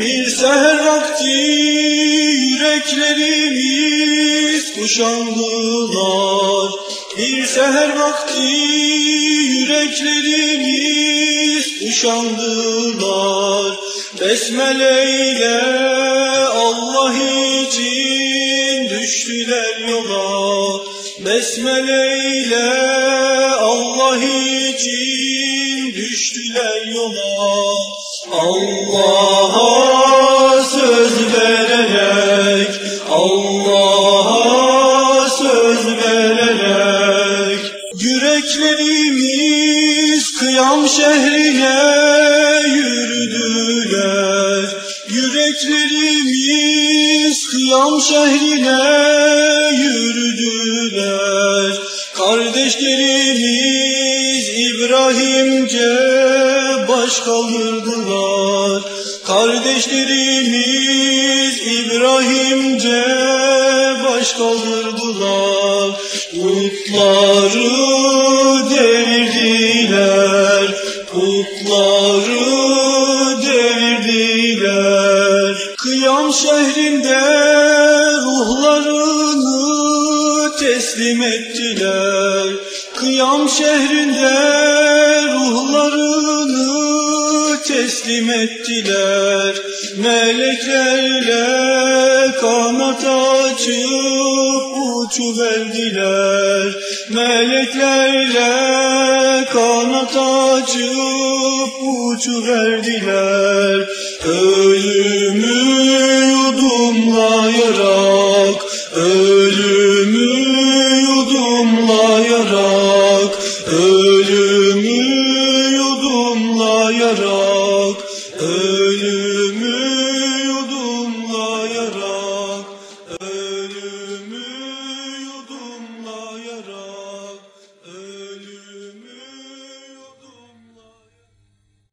Bir seher vakti yüreklerimiz kuşandılar. Bir seher vakti yüreklerimiz kuşandılar. Besmele ile Allah için düştüler yola. Besmele ile Allah için düştüler yola. Allah'a yüreklerimiz kıyam şehrine yürüdüler. Yüreklerimiz kıyam şehrine yürüdüler. Kardeşlerimiz İbrahimce baş kaldırdılar. Kardeşlerimiz İbrahimce baş kaldırdılar. Putları devirdiler, putları devirdiler. Kıyam şehrinde ruhlarını teslim ettiler. Kıyam şehrinde ruhlarını teslim ettiler. Meleklerle kanat açıp uçuverdiler. Meleklerle kanat açıp uçuverdiler. Ölümü yudumlayarak moon.